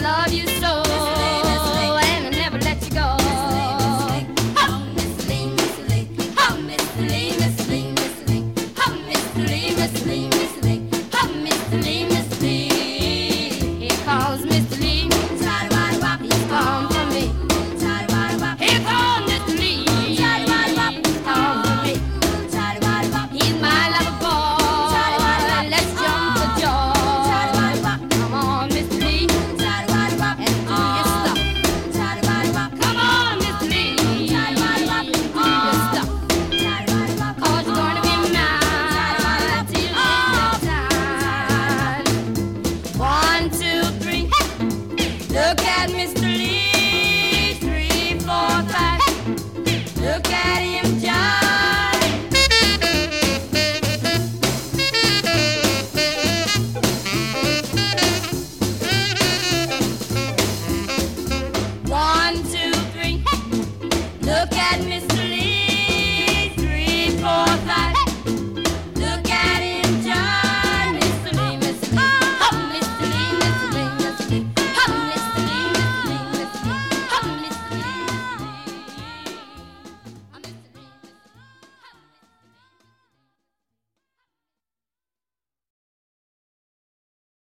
love you. Look at Mr.